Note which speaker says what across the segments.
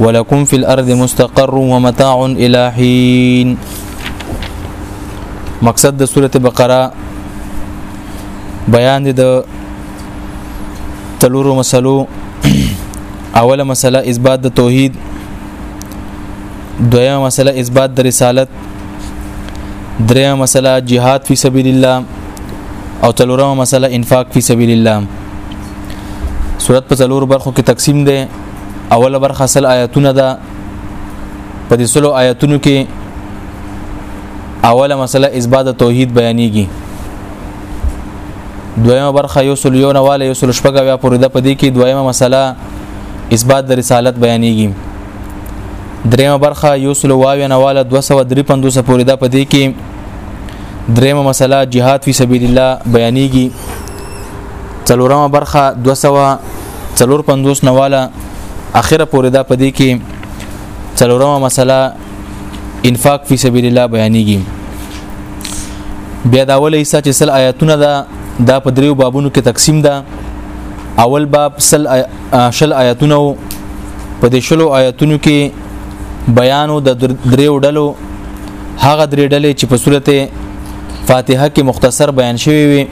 Speaker 1: ولکم فی الارض مستقر و متاع الی حین مقصد د سوره بقره بیان د تلورو مسلو اوله مسله اثبات د توحید دویمه مسله اثبات د رسالت دریمه مسله جهاد فی سبیل الله او تلورمه مسله انفاق فی سبیل الله صورت په تلور برخو کې تقسیم ده اوله برخه سل آیاتونه ده په دې سلو آیاتونو کې اوله مسله اثبات توحید بیانېږي دویمه برخه یو سل یو نواله یو سل شپږه بیا پورې ده په دې کې دویمه مسله اثبات د رسالت بیانېږي دریمه برخه یو سل واوی نواله 253 پورې ده په دې کې دریمه مسله جهاد فی سبیل الله بیانېږي څلورمه برخه 254 نواله اخره پورې دا پدې کې څلورمه مسله انفاق فی سبیل الله بیانېږي بیا دا اول ایسا چې سل آیاتونه دا دا په دریو بابونو کې تقسیم ده اول باب سل آی... شل آیاتونه په دې شلو آیاتونو کې بیانو د دریو ډلو هغه درې ډلې چې په صورت فاتحه کې مختصر بیان شوی وي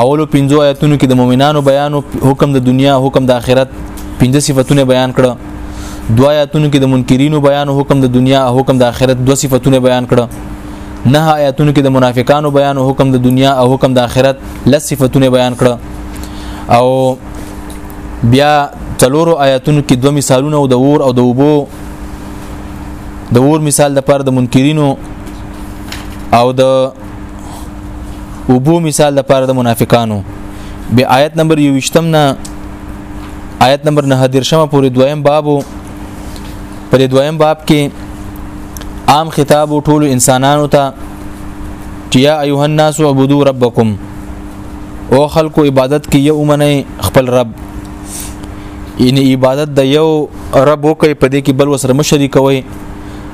Speaker 1: اولو پنځو آیتونو کې د مؤمنانو بیان او حکم د دنیا حکم د آخرت پنځه صفاتونه بیان کړه دوا آیتونو کې د منکرینو بیان او حکم د دنیا او حکم د آخرت دوه صفاتونه بیان کړه نه آیتونو کې د منافقانو بیان او حکم د دنیا او حکم د آخرت لس صفاتونه بیان کړه او بیا څلورو آیتونو کې دوه مثالونه او د اور او د وبو د اور مثال د پر د منکرینو او د وبو مثال د پاره د منافقانو به آیت نمبر 28 نه آیت نمبر 9 درشمه پورې دویم بابو پر دویم باب کې عام خطاب ټول انسانانو ته چې یا ایه الناس عبدو ربکم او خلکو عبادت کې یو منه خپل رب ان عبادت د یو رب وکي په دې کې بل وسره مشري کوي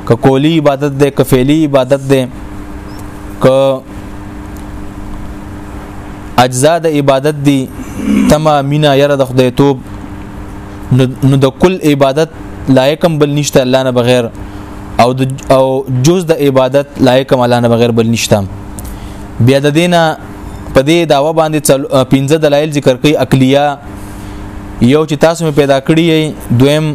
Speaker 1: که کولی عبادت ده که فعلی عبادت ده که اجزا د عبادت دي تما مینا یره د خدای توب نو د کل عبادت لایکم بل نشته الله نه بغیر او د او جز د عبادت لایکم الله نه بغیر بل نشته بیا د دینه په دې داوا باندې پنځه دلایل ذکر کوي عقلیه یو چې تاسو مې پیدا کړی دویم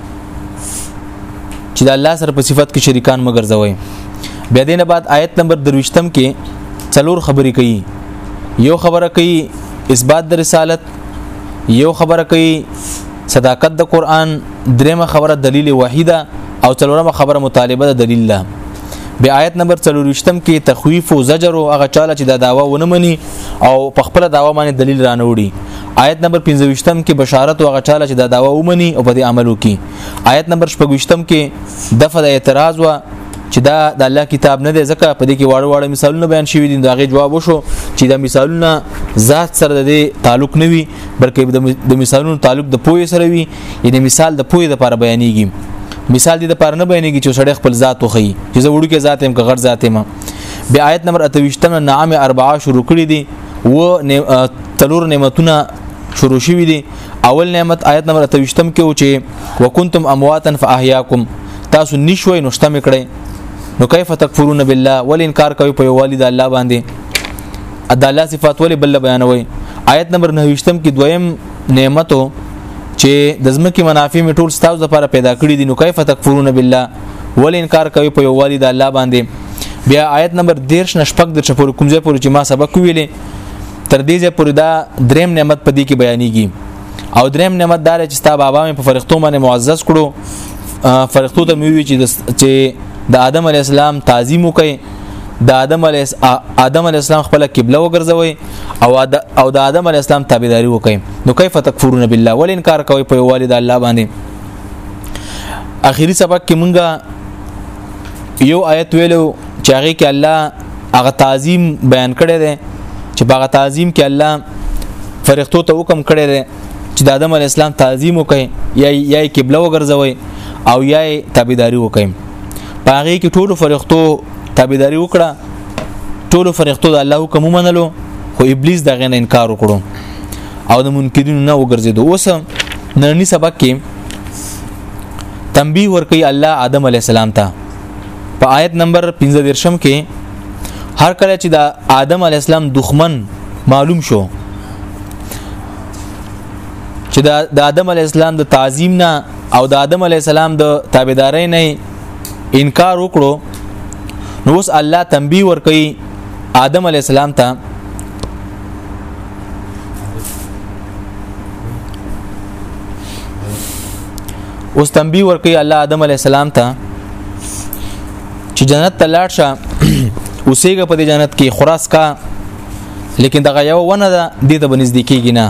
Speaker 1: چې د الله سره په صفت کې شریکان مګر ځوي بیا دینه بعد آیت نمبر دروشتم کې څلور خبرې کوي یو خبره کوي اثبات د رسالت یو خبره کوي صداقت د قران دریمه خبره دلیل وحیده او څلورمه خبره مطالبه د دلیل ده بیا آیت نمبر 23م کې تخویف او زجر او هغه چاله چې دا داوا ونه مني او په خپل داوا باندې دلیل رانوړي آیت نمبر 25م کې بشارت او غچاله چې دا داوا ومني او په دې عمل وکي آیت نمبر 25م کې دغه د اعتراض وا چې دا د الله کتاب نه دی ځکه په دې کې واړه واړه مثالونه بیان شوي دي دا غي جواب وشو چې دا مثالونه ذات سره د تعلق نه وي بلکې د مثالونو تعلق د پوهې سره وي یعنی مثال د پوهې لپاره بیانېږي مثال دې د پاره نه بیانېږي چې سړی خپل ذات وخی چې زه وړو کې ذات هم که غړ ذات ما بیا آیت نمبر 28 نعام 4 شروع کړی دي و تلور نعمتونه شروع شوی دي اول نعمت آیت نمبر 28 کې و چې وکنتم امواتا فاحیاکم تاسو نشوي نو شته میکړي نو کیف تکفرون بالله ول انکار کوي په یوالي د الله باندې ادا الله صفات ول بل بیانوي آیت نمبر 29 کې دویم نعمتو چې د زمکه منافع می ټول ستاسو لپاره پیدا کړی دي نو کیف تکفرون بالله ول انکار کوي په یووالي د الله باندې بیا آیت نمبر 13 نشپک د چپور کومځه پورې چې ما سبق ویلې تر دې ځې پورې دا دریم نعمت په دې کې بیانېږي او دریم نعمت دار چې ستا بابا مې په فرښتو باندې معزز کړو فرښتو ته مې وی چې چې د آدم علی السلام تعظیم وکړي د آدم علی آدم علی السلام خپل قبله وګرځوي او او د آدم علی السلام تابعداري وکړي نو کیف تکفرون بالله ول انکار کوي په والد الله باندې اخیری سبق کې مونږه یو آیت ویلو چې هغه کې الله هغه تعظیم بیان کړی دی چې هغه تعظیم کې الله فرښتو ته حکم کړی دی چې د آدم علی السلام تعظیم وکړي یا یا قبله وګرځوي او یا تابعداري وکړي پاره کې ټولو فرښتو تابعداري وکړه ټولو فرښتو د الله حکم ومنلو خو ابلیس دغه نه انکار وکړو او د منکرینو نه وګرځیدو اوس نننی سبق کې تنبیه ورکړي الله آدم علی السلام ته په آیت نمبر 15 درشم کې هر کله چې د آدم علی السلام دښمن معلوم شو چې د آدم علی السلام د تعظیم نه او د آدم علی السلام د تابعدارۍ نه انکار وکړو نو اوس الله تنبیه ورکړي آدم علی السلام ته اوس تنبیه ورکړي الله آدم علی السلام ته چې جنت ته لاړ شه اوسېګه په دې جنت کې خراس کا لیکن دغه یو ونه ده دې ته بنزدې کېږي نه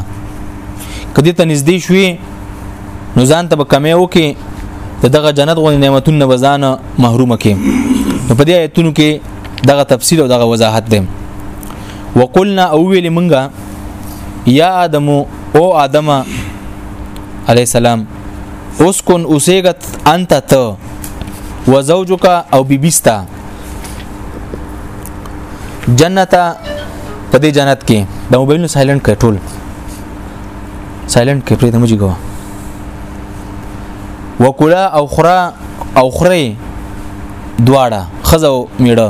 Speaker 1: کدی ته نږدې شوې نو ځان ته به کمی وکې د دغه جنت غو نعمتونه بزانه محروم کې نو په دې آیتونو کې دغه تفصیل او دغه وضاحت دی وقلنا او ویل مونږه یا ادم او ادم علی السلام اسكن اوسېګت انت ته وزوجک او بیبیستا جنتا په دې جنت کې د موبایل نو سایلنت کړ ټول سایلنت کې پرې د مجي ګوا وکلا او خرا او خره دواړه خزو میړه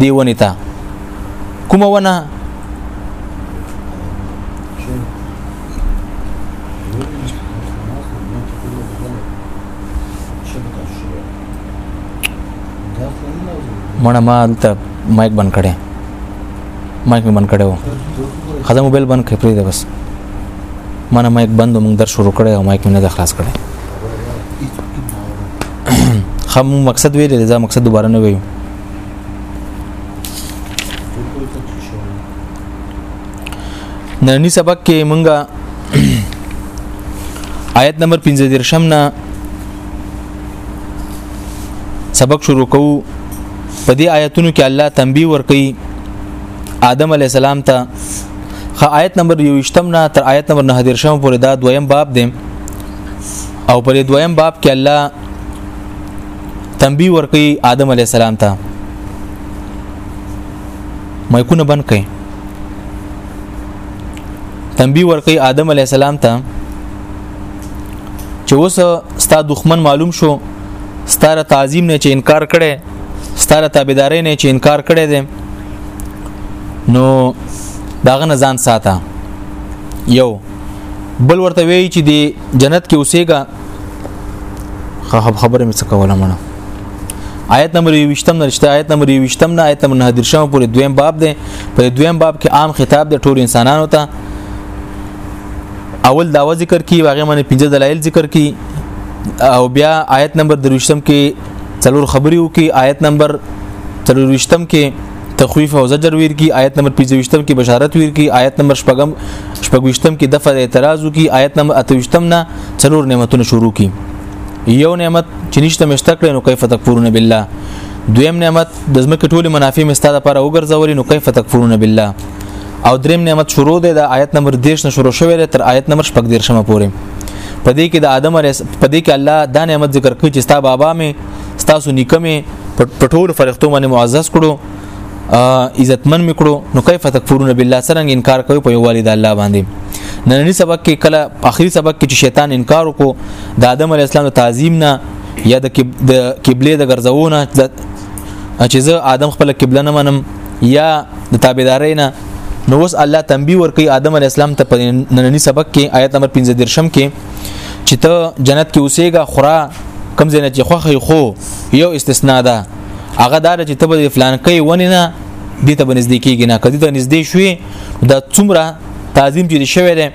Speaker 1: دی ونی ته کوم ونه مړه ما ته مایک بند کړي مایک بند کړي وو خزه موبایل بند کړي پرې بس مانه مایک بند موږ در شروع کړي او مایک مې نه خلاص کړي خو مقصد ویل دا مقصد دوباره نه ویو نننی سبق کې مونږه آیت نمبر 15 درشم نه سبق شروع کوو په دې آیتونو کې الله تنبیه ورکړي آدم علی السلام ته خ آیت نمبر 28 نه تر آیت نمبر 9 درشم پورې دا دویم باب دی او پر دویم باب کې الله تنبیه ورکي آدم علی السلام ته مایکونه بند کړئ تنبیه ورکي آدم علی السلام ته چې اوس ستا دښمن معلوم شو ستاره تعظیم نه چې انکار کړي ستاره تابعداري نه چې انکار کړي دي نو داغه نه ځان ساته یو بل ورته وی چې دی جنت کې اوسېګا خبره مې څه کوله مړه آیت نمبر 20 نه رښتیا آیت نمبر 20 نه آیت نمبر 9 درشم پورې دویم باب دی په دویم باب کې عام خطاب د ټول انسانانو ته اول داوا ذکر کی واغې باندې پنځه دلایل ذکر کی او بیا آیت نمبر 20 کې څلور خبرې وکي آیت نمبر 23 کې تخویف او زجر ویر کی آیت نمبر 25 کې بشارت ویر کی آیت نمبر شپږم شپږم کې دفع اعتراض کی آیت نمبر 28 نه څلور نعمتونه شروع کی یو نعمت چې نشته مشته کړې نو کیف تکفرون بالله دویم نعمت د زمکه ټوله منافع مستا لپاره وګرځولې نو کیف تکفرون بالله او دریم نعمت شروع دی د آیت نمبر 10 نه شروع شوی تر آیت نمبر 14 شمه پورې پدې کې د آدم علیه پدې کې الله دا نعمت ذکر کوي چې ستا بابا مې ستاسو نکمه په ټول فرښتو باندې معزز کړو عزتمن میکړو نو کیف تکفرون بالله سرنګ انکار کوي په یووالي د الله باندې نننی سبق کې کله اخري سبق کې چې شیطان انکار وکړو د آدم علی السلام د تعظیم نه یا د قبله د ګرځونه چې زه آدم خپل قبله نه منم یا د تابعداري نه نو اوس الله تنبیه ورکړي آدم علی السلام ته په نننی سبق کې آیت نمبر 15 درشم کې چې ته جنت کې اوسېګا خورا کم زنه چې خوخه خو یو استثناء ده هغه دار چې ته به فلان کوي ونی نه دې ته بنزدې کېږي نه کدی ته نږدې شوې دا څومره تعظیم چې شوی دی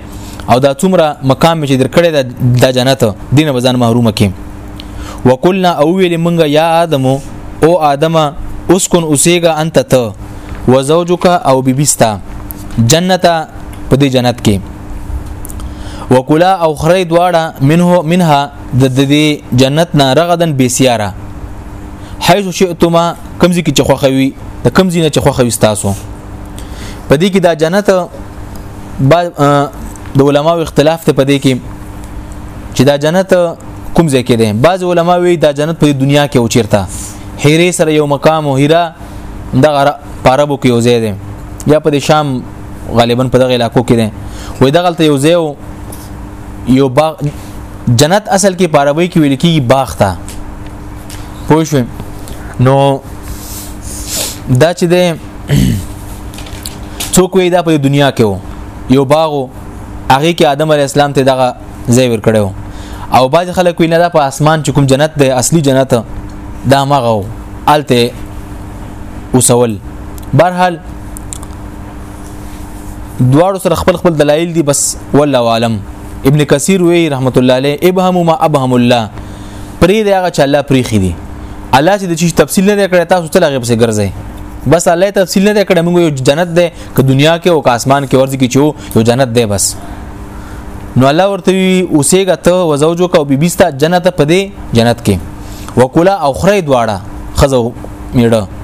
Speaker 1: او دا څومره مقام چې درکړی دا د جنت دینه بزن محروم کیم وکلنا او ویل منګه یا ادم او ادم اسكن اسیګه انت ته وزوجک او بیبستا جنته په دې جنت کې وکلا او خری دواړه منه منها د دې جنت نه رغدن بسیاره حيث شئتما کمزې کې چې خوخوي د کمزې نه چې خوخوي تاسو په دې کې دا جنت د علماو اختلاف ته په دې کې چې دا جنت کوم ځای کې دی بعض علما وی دا جنت په دنیا کې اوچیرته هیره سره یو مقام او هیره دغه پاربو کې اوځي دی یا په شام غالبا په دغه علاقو کې دی وای دغه ته یو ځای یو باغ جنت اصل کې پاروي کې ویل کېږي باغ ته پوه شو نو دا چې دی څوک وی دا په دنیا کې وو یو باغ هغه کې آدم علی السلام ته دغه ځای ور کړو او بعض خلک وی نه دا په اسمان چې کوم جنت دی اصلي جنت دا مغه الته وسول برحال دواړو سره خپل خپل دلایل دي بس والله عالم ابن کثیر وی رحمت الله علیه ابهم ما ابهم الله پری دی هغه چې الله پری خې دي الله چې د چی تفصیل نه کړی تاسو تل هغه پسې ګرځئ بس الله تفصیل نه کړی موږ یو جنت ده که دنیا کې او که اسمان کې ورځي کې چو یو جنت ده بس نو الله ورته وی اوسېګه ته وزوجو کو بیبيستا جنت پدې جنت کې وکولا او خره دواړه خزو میړه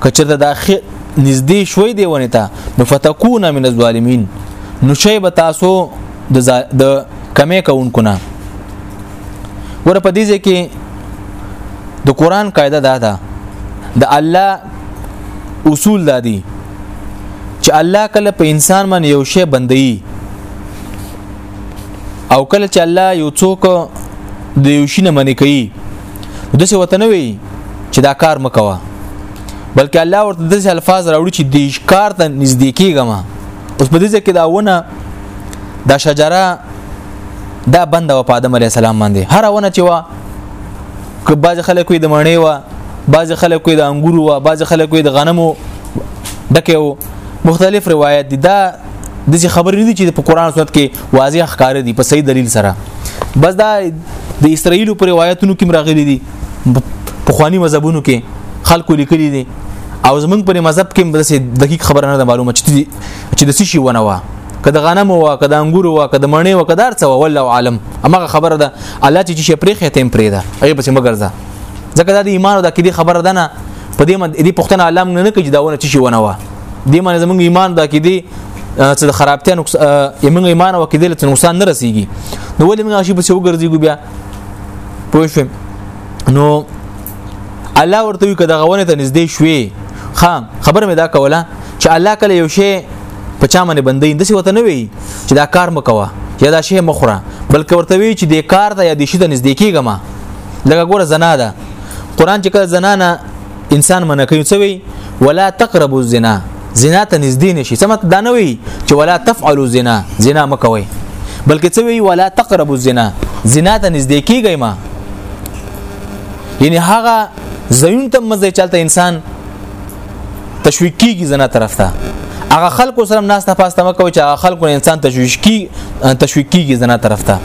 Speaker 1: کچرته دا نږدې شوي دی ونه ته نو فتكون من الظالمين نو شی به تاسو د د کمې کوونکو نه ور په دې کې د قران قاعده دا ده د الله اصول دا دي چې الله کله په انسان باندې یو شی بندي او کله چې الله یو څوک د یو شي نه منې کوي د څه وته نه وي چې دا کار مکوه بلکې الله ورته د الفاظ راوړي چې د کار ته نږدې کیږم اوس په دې ځکه دا ونه دا شجره دا بنده و په آدم علی السلام باندې هر ونه چې وا که باز خلک وي د مڼې وا باز خلک وي د انګورو وا باز خلک وي د غنمو دکې مختلف روایت دي دا د چې خبرې نه دي چې په قران سنت کې واضح ښکار دي په صحیح دلیل سره بس دا د اسرایل پر روایتونو کې راغلي دي په خواني مذهبونو کې خلکو لیکلي دي او زمونږ پر مذهب کې بس دقیق خبره نه معلومه چې چې د څه شي ونه وه کده غنم وا کده انګور وا کده مڼې وا کدار څه والله عالم امغه خبره ده الله چې شي پرې خته پرې ده هغه پس مګر ده ځکه دا د ایمان او د کېدی خبره ده نه په دې مد دې پښتنه علم نه کوي دا ونه چې شي ونه وا دې معنی زمونږ ایمان د عقیده چې د خرابتیا نقصان یمنګ ایمان او کېدل چې نقصان نه رسیږي نو ولې موږ شي په څو ګرځيګو بیا پوه شو نو الله ورته وی کده غونه ته نږدې شوي خام خبر مې دا کوله چې الله کله یو شی په چا باندې بندې د څه وته نه وی چې دا کار مکوه یا دا شی مخره بلکې ورته وی چې د کار ته یا د شی ته نږدې کیږم لکه ګوره زنا ده قران چې کله زنانه انسان منه کوي څه وي ولا تقربوا الزنا زنا ته نږدې نشي سمت دا نه وي چې ولا تفعلوا الزنا زنا مکوي بلکې څه وي ولا تقربوا الزنا زنا ته نږدې کیږئ ما یعنی هغه زیون ته مزه چلته انسان تشویق کیږي زنا طرف ته هغه خلکو سره ناس ته پاسته مکو چې هغه خلکو انسان تشویق کی تشویق کیږي زنا طرف ته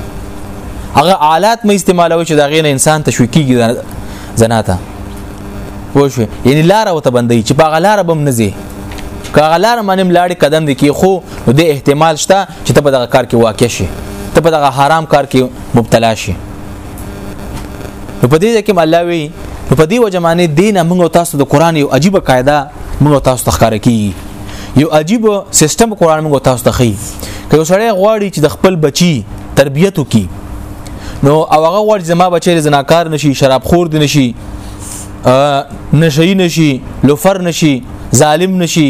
Speaker 1: هغه آلات مې استعمالوي چې دا غیر انسان تشویق کیږي زناته پوه شو یعنی لار او ته بندي چې په غلار بم نه زی کاغه لار منم لاړې قدم دی کې خو د احتمال شته چې ته په دغه کار کې واقع شي ته په دغه حرام کار کې مبتلا شي په دې کې الله وی په دې وجه معنی دینه موږ تاسو د قران یو عجیب قاعده موږ تاسو تخکار کی یو عجیب سیستم قران موږ تاسو ته خي که یو سړی غواړي چې د خپل بچي تربیته کی نو او هغه غوړ زما بچی زناکار نشي شراب خور دي نشي نشي نشي لوفر نشي ظالم نشي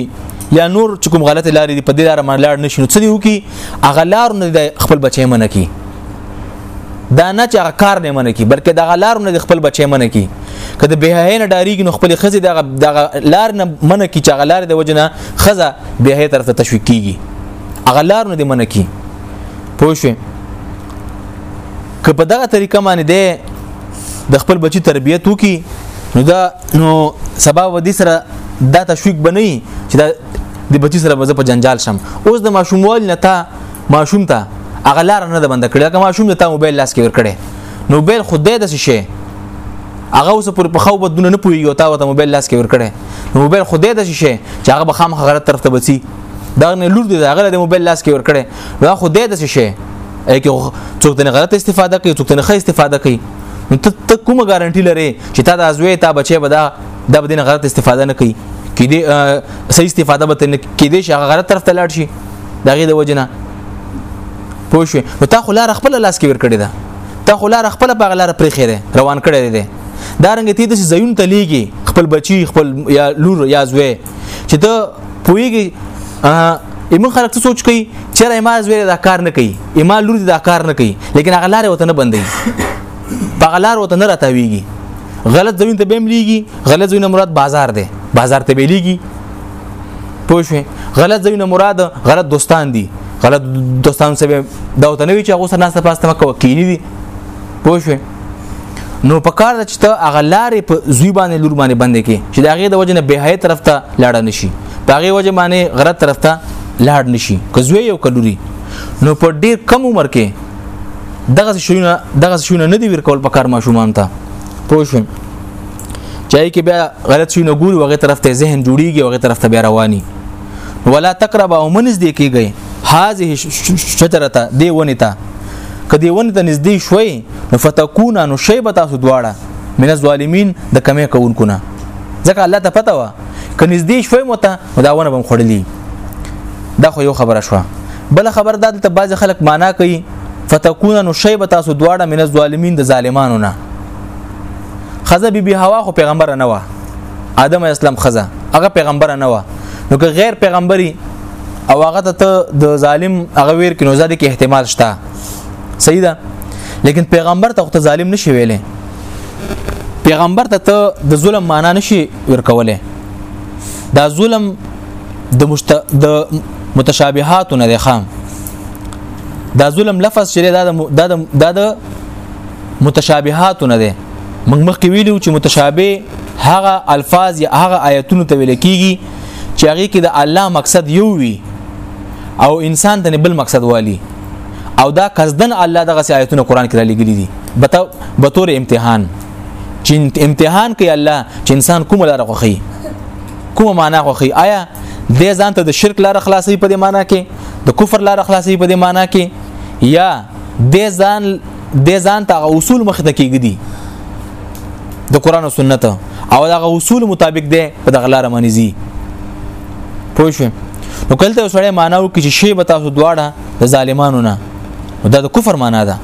Speaker 1: یا نور چې کوم غلطه لارې دی په دې لار باندې لار نشي نو څه دی وکي هغه لار نه خپل بچی منه کی دا نه چې هغه کار نه منه کی بلکې دا لار نه خپل بچی منه کی کله به هه نه ډاریږي نو خپل خزه دا لار نه منه کی چې هغه لار د وجنه خزه به هه طرف ته تشویق کیږي هغه لار نه دی منه کی پوه شئ که په دغه طریقه باندې دی د خپل بچی تربیت وکي نو دا نو سبا و دې سره دا تشویق بنئ چې دا د بچی سره مزه په جنجال شم اوس د ماشوموال نه تا ماشوم ته اغلار نه د بند کړی که ماشوم ته موبایل لاس کې ور کړی نو بیل خدای د شي هغه اوس پر په خو بدونه نه پوي او تا ته موبایل لاس کې ور کړی نو موبایل خدای د شي چې هغه به خامخ غلط طرف ته بچي دا نه لور دی دا غل د موبایل لاس کې ور کړي دا خو دې د څه شي اګه څوک تنه غلط استفاده کوي څوک تنه ښه استفاده کوي نو ته کومه ګارانټي لري چې تا د ازوي تا بچي به دا د بدین غلط استفاده نه کوي کې دې صحیح استفاده به تنه کې دې شغه غلط طرف ته لاړ شي دغه د وجنه پوه شو نو تا خو لار خپل لاس کې ور کړی دا تا خو لار خپل په غلار پرې خیره روان کړی دی دا رنګ ته د زیون تلیږي خپل بچي خپل یا لور یا زوی چې ته پوېږي ایمن خلک څه سوچ کوي چې را ایماز ویره دا کار نه کوي ایمال لور دا کار نه کوي لیکن هغه لار وته نه بندي هغه لار وته نه راتاویږي غلط زمين ته بهم لیږي غلط زمين مراد بازار دی بازار ته بیلیږي پوه شو غلط زمين مراد غلط دوستان دي غلط دوستان سره دا وته نه وی چې هغه سره ناسه پاسته مکه وکینی دي پوه شو نو په کار ده چې ته هغه لارې په زوی باندې لور باندې بندې کې چې د هغې د وجه نه بهایي طرف ته لاړ نشي په هغې وجه باندې غلط طرف ته لاړ نشي که زوی یو کلوري نو په ډیر کم عمر کې دغه شونه دغه شونه نه دی ورکول په کار ماشومان ته پوه شئ چای کې بیا غلط شونه ګوري وغه طرف ته ذهن جوړیږي وغه طرف ته بیا رواني ولا تقرب او منځ دی کیږي هاذه شجرته دی ونی ته کدی ونی ته نږدې شوي فتكون ان شیبه تاسو دواړه من الظالمین د کمې کوونکو نه ځکه الله ته پته و که نږدې شوي مو ته دا ونه بم خړلې دا خو یو خبره شوه بل خبر دا د بعض خلک معنا کوي فتكون ان شیبه تاسو دواړه من الظالمین د ظالمانو نه خزه بي بي هوا خو پیغمبر نه و آدم اسلام خزه هغه پیغمبر نه و نو که غیر پیغمبري او هغه ته د ظالم هغه ویر کې نو زده کې احتمال شته صحیح ده لیکن پیغمبر ته ته ظالم نشي ویلې پیغمبر ته ته د ظلم معنا نشي ورکولې دا ظلم د مشت... د متشابهات نه دی خام دا ظلم لفظ چې دا د دا د متشابهات نه دی موږ مخکې ویلو چې متشابه هغه الفاظ یا هغه آیتونه ته ویل کیږي چې هغه کې د الله مقصد یو وي او انسان ته بل مقصد والی او دا قصدن الله دغه آیتونه قران کې را لګلي دي به تور امتحان چې امتحان کوي الله چې انسان کوم لار خوخي کومه معنا خوخي آیا د ځان ته د شرک لار خلاصي په دې معنا کې د کفر لار خلاصي په دې معنا کې یا د ځان د ځان ته اصول مخ ته کېږدي د قران او سنت او دا اصول مطابق دی په دغه لار باندې زی پوه شو نو کله سړی ماناو کې چې شی به تاسو دواړه د ظالمانو نه دا د کفر معنا ده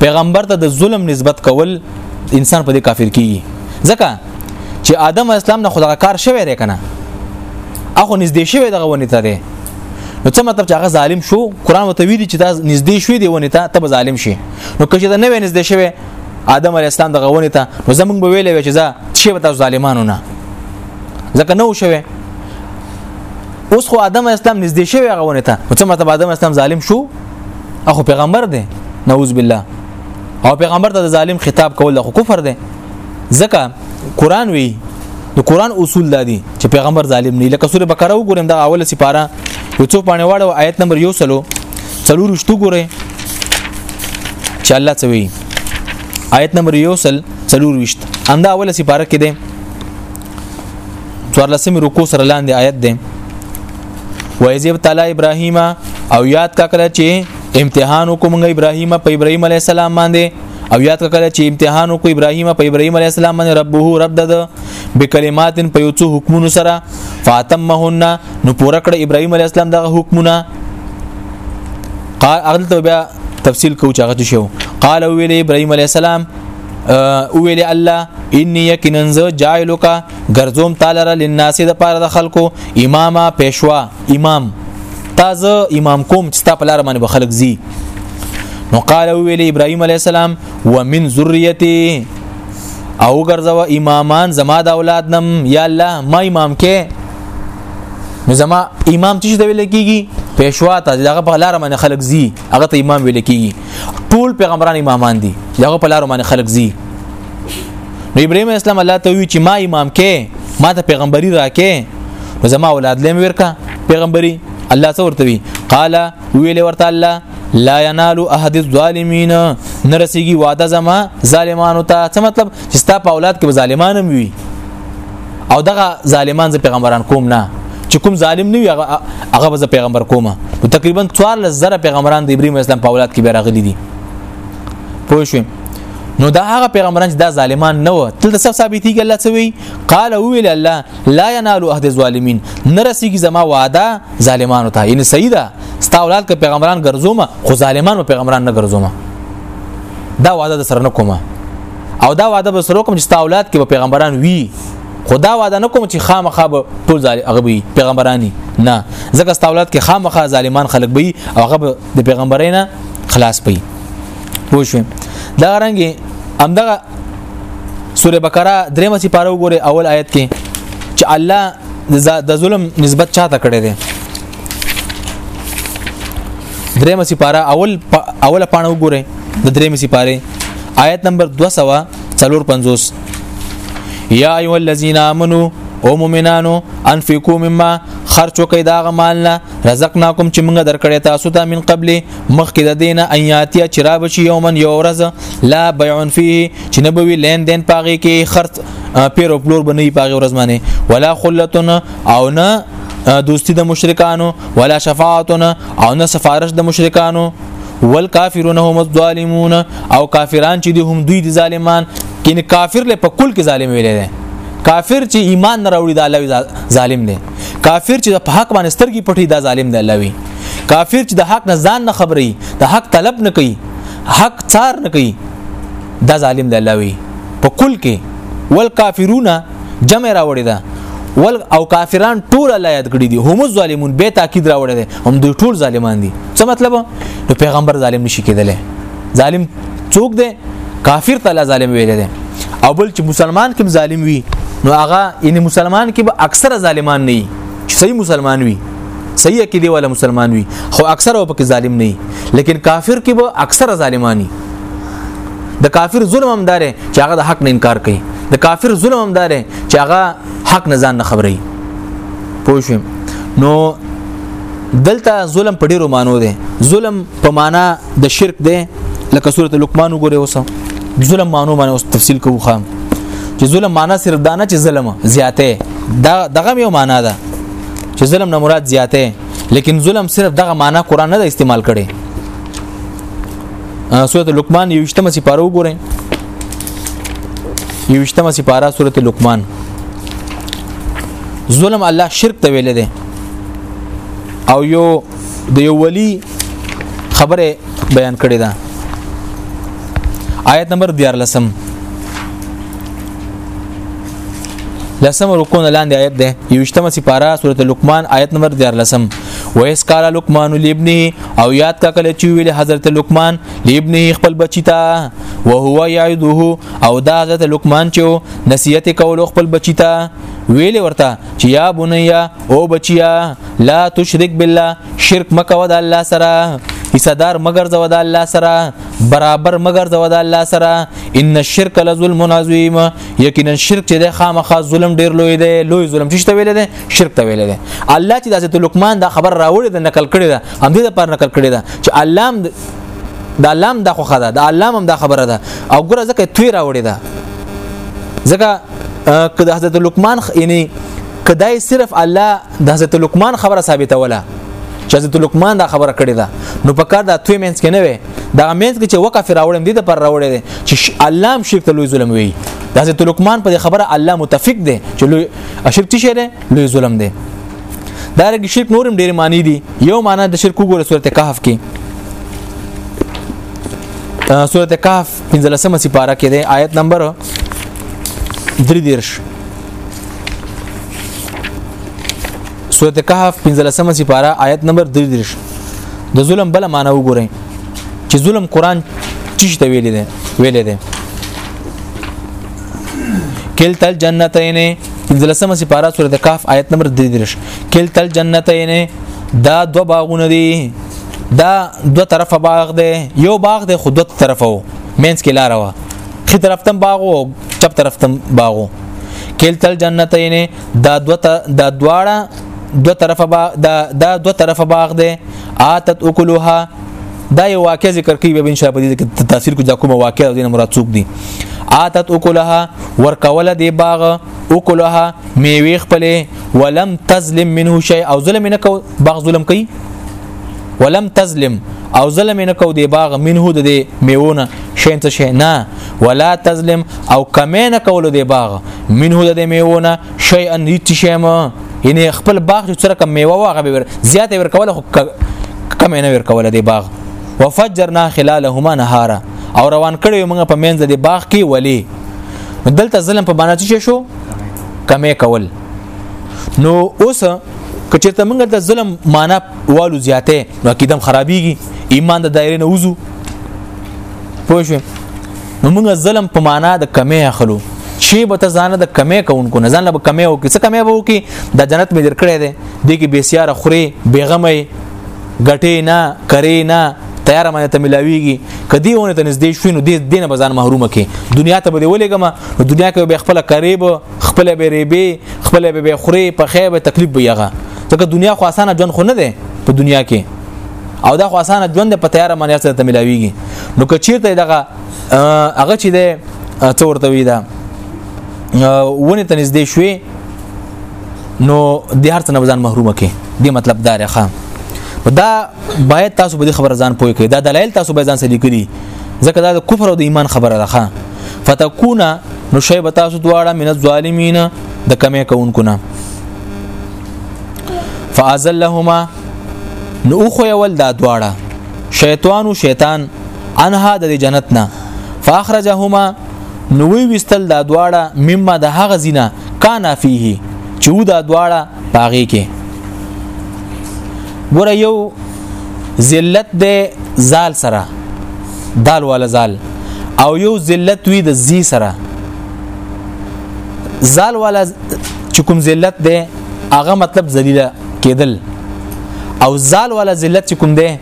Speaker 1: پیغمبر ته د ظلم نسبت کول انسان په دې کافر کیږي ځکه چې آدم اسلام نه خدای کار شوی دی کنه اخو نږدې شوی دغه ونی ته دی نو څه مطلب چې هغه ظالم شو قران وته ویلي چې دا نږدې شوی دی ونه ته ته ظالم شي نو که چې دا نه وې نږدې شوی آدم علی السلام د غوونه ته نو زمونږ به ویلې چې ځا چې به تاسو ظالمانو نه ځکه نو شوی اوس خو آدم اسلام نږدې شوی غوونه ته نو څه مطلب آدم اسلام ظالم شو اخو پیغمبر دی نعوذ بالله او پیغمبر ته د ظالم خطاب کول خو کفر دی ځکه قران وی د قران اصول دادي چې پیغمبر ظالم نه لکه سوره بقره وګورم دا اوله سپاره یو څو پانه واړو آیت نمبر یو سلو څلور شتو ګوره چې الله څه وی آیت نمبر یو سل څلور وشت انده اوله سپاره کې ده څوار لسمه رکو سره لاندې آیت ده وایذب تعالی ابراهیم او یاد کا کړه چې امتحان وکوم ابراهیم په ابراهیم علی السلام باندې او یاد کړه چې امتحان کو ابراهیم په ابراهیم علی السلام باندې ربه رب د بکلمات په یو څو حکمونو سره فاطمهن نو پوره کړ ابراهیم علی السلام دغه حکمونه قال اغل ته بیا تفصیل کو چاغت شو قال ویل ابراهيم عليه السلام ویل الله انی یقینا ز جاعلک غرزوم تعالی را للناس د پاره د خلکو امامه پېشوا امام تازه امام کوم چې تا په لار باندې خلک زی نو قال ویل ابراهيم عليه السلام ومن ذريتي او ګرځوا امامان زما د اولاد نم یا الله ما امام کې نو زما امام چې د ویل کېږي پېښوا ته دغه په لار باندې خلق زی هغه ته امام ویل کېږي ټول پیغمبران امامان دي دغه په لار باندې خلق زی نو ابراهيم اسلام الله ته وی چې ما امام کې ما ته پیغمبري راکې زما اولاد لم ورکا پیغمبري الله څور توي قال ویل ورته الله لا ينال احد الظالمين نرسیږي وعده زما ظالمانو ته څه مطلب چې ستا په اولاد کې ظالمان هم وي او دغه ظالمان ز پیغمبران کوم نه چې کوم ظالم نه وي هغه به پیغمبر کومه تقریبا 4000 پیغمبران د ابراهيم اسلام په اولاد کې بیرغلي دي پوه شئ نو دا هغه پیغمبران چې دا ظالمان نه و تل څه ثابتېږي الله څه وی قال ویل الله لا ینالو عهد ظالمین نرسیږي زما وعده ظالمانو ته یعنی صحیح ده ستا اولاد که پیغمبران ګرځوم خو ظالمانو پیغمبران نه ګرځوم دا وعده سره نه کوم او دا وعده به سره کوم چې ستا اولاد کې به پیغمبران وي خدا وعده نه کوم چې خامخا به ټول ظالم هغه به پیغمبراني نه ځکه ستا اولاد کې خامخا ظالمان خلک به او هغه د پیغمبرینه خلاص پي پوه شو دا رنګ همدغه سوره بقره درېمه سي پاره وګوره اول آیت کې چې الله د ظلم نسبت چاته کړی دی درېمه سي پاره اول اوله پانه وګوره د درېمه سي پاره آیت نمبر 254 یا ایو الذین آمنو او مؤمنانو انفقوا مما خرچو کې دا غمالنا رزقناکم چې موږ درکړې تاسو ته من قبل مخکې د دینه ایاتیا چې را بشي یومن یو ورځ لا بیعون فيه چې نبوي لین دین پاغي کې خرڅ پیر او پلور بنوي پاغي ورځ باندې ولا خلتون او نه دوستی د مشرکانو ولا شفاعتون او نه سفارش د مشرکانو والکافرون هم الظالمون او کافران چې دي هم دوی دي ظالمان کین کافر له په کل کې ظالم ویل دي کافر چې ایمان نه راوړي دا الله ظالم دی کافر چې په حق باندې سترګې پټي دا ظالم دی الله وی کافر چې د حق نه ځان نه خبري د حق طلب نه کوي حق څار نه کوي دا ظالم دی الله وی په کل کې ول کافرون جمع راوړی دا ول او کافران ټول الله یاد کړی دي هم ظالمون به تاکید راوړی دي هم دوی ټول ظالمان دي څه مطلب نو پیغمبر ظالم نشي کېدلی ظالم څوک دی کافر تعالی ظالم ویل دي او بل چې مسلمان کوم ظالم وي نو هغه یعنی مسلمان کې به اکثره ظالمان نه وي صحیح مسلمان وي صحیح کې دی ولا مسلمان وي خو اکثر او پکې ظالم نه لیکن کافر کې به اکثر ظالمانی د کافر ظلم هم داره چې هغه د حق نه انکار کوي د کافر ظلم هم داره چې هغه حق نه ځان نه خبري پوه شو نو دلته ظلم په ډیرو مانو دی ظلم په معنا د شرک دی لکه سورته لقمان وګوره اوس ظلم مانو باندې اوس تفصیل کوو خام چې ظلم معنا صرف دانه چې ظلم زیاته دا دغه یو معنا ده چې ظلم نه مراد زیاته لیکن ظلم صرف دغه معنی قران نه استعمال کړي سورته لقمان یو اشتمه سپاره وګورئ یو اشتمه سپاره سورته لقمان ظلم الله شرک ته ویل دي او یو د یو ولی خبره بیان کړې ده آیت نمبر 14 لسم رکون لاندې آیت ده یوشتمه سپاره سورته لقمان آیت نمبر 14 لسم ویس قال لقمان لابنه او یاد کا کله چې ویل حضرت لقمان لابنه خپل بچی ته وهو یعده او دا حضرت لقمان چې نصیحت کول خپل بچی ته ویل ورته چې یا بنیا او بچیا لا تشرک بالله شرک مکو د الله سره حصدار مگر زو د الله سره برابر مگر زو د الله سره ان الشرک لظلم عظیم یقینا شرک چې د خامخا ظلم ډیر لوی دی لوی ظلم چې ته ویل دی شرک ته ویل دی الله چې د لقمان دا خبر راوړی د نقل کړی دا هم دې لپاره نقل کړی دا چې الله د الله هم د خوخه ده د الله هم د خبره ده او ګره ځکه توی راوړی ده ځکه کله حضرت لقمان یعنی کدای صرف الله د حضرت لقمان خبره ثابتوله چې حضرت لقمان دا خبره کړې ده نو په کار دا توی مینس کې نه وي دا مینس کې چې وقف راوړم دي د پر راوړې دي چې الله هم شرک ته لوی ظلم وي د حضرت لقمان په خبره الله متفق دی چې لوی شرک څه شی دی لوی ظلم دی دا رګ شرک نورم ډېر معنی دي یو معنی د شرک وګوره سورته کهف کې سورته کهف 15 سپاره کې دی آیت نمبر 3 دیرش سورته کهف 15مه سپاره آیت نمبر 33 د ظلم بل معنی وګورئ چې ظلم قران چی ته ویل دي ویل دي کلتل جنتین 15مه سپاره سورته کهف آیت نمبر 33 کلتل جنتین دا دو باغونه دي دا دو طرفه باغ دی یو باغ دی خو دو طرفه وو مینس کې لار وه خي طرف تم باغ او چپ طرف تم باغ کلتل جنتین دا دو دا دواړه دو طرفه با دا دا دو طرفه باغ دی آتت اکلها دا یو واقع ذکر کوي به ان شاء الله په دې تفسیر کې دا کومه واقع او دینه مراد څوک دي آتت اکلها ورکول دی باغ اکلها میوه خپل ولم تظلم منه شی او ظلم نه کو باغ ظلم کوي ولم تظلم او ظلم نه کو دی باغ منه د دی میونه شین څه شي نه ولا تظلم او کمې نه کول دی باغ منه د دی میونه شی ان هیڅ شی ما یعنی خپل باغ چې سره کم میوه واغه به زیاته ور کوله خو کم نه ور کوله دی باغ وفجرنا خلالهما نهارا او روان کړی موږ په منځ د باغ کې ولی دلته ظلم په باندې شو کمې کول نو اوس کچې ته موږ د ظلم معنا والو زیاته نو کیدم خرابيږي ایمان د دایره نه وځو پوه شو نو موږ ظلم په معنا د کمی اخلو شی به ته ځان د کمی کوونکو نه ځان له کمی او څه کمی به وکي د جنت مې درکړې ده د کې بے سیاره خوري بیغمه غټې نه کرې نه تیار باندې ته ملاويږي کدی ونه ته نږدې شوې نو دې دینه بزان محرومه کې دنیا ته به ولېګم نو دنیا کې به خپل قریب خپل به ریبه خپل به خوري په خې به تکلیف به یغه ځکه دنیا خو اسانه ژوند خو نه ده په دنیا کې او دا خو اسانه ژوند په تیار باندې سره ته ملاویږي نو که چیرته دغه هغه چې ده څو ورته وی دا ونه ته نږدې شوې نو د هر څه نه ځان محروم کې دی مطلب دا رخه دا باید تاسو به خبر ځان پوي کړئ دا دلایل تاسو به ځان سړي کړی ځکه دا د کفر او د ایمان خبره ده ښا فتكون نو شی به تاسو دواړه من الظالمین د کمې کوونکو نه فازلهما نو خو یول دا دواړه شیطان او شیطان انها د جنت نه فاخرجهما نو وی وستل دا دواړه مما د هغه زینا کانا فيه چې دا دواړه پاغي کې ګوره یو ذلت د زال سره دال ولا زال او یو ذلت وی د زی سره زال ولا چې کوم ذلت ده هغه مطلب ذلیله کېدل او زال ولا ذلت چې کوم ده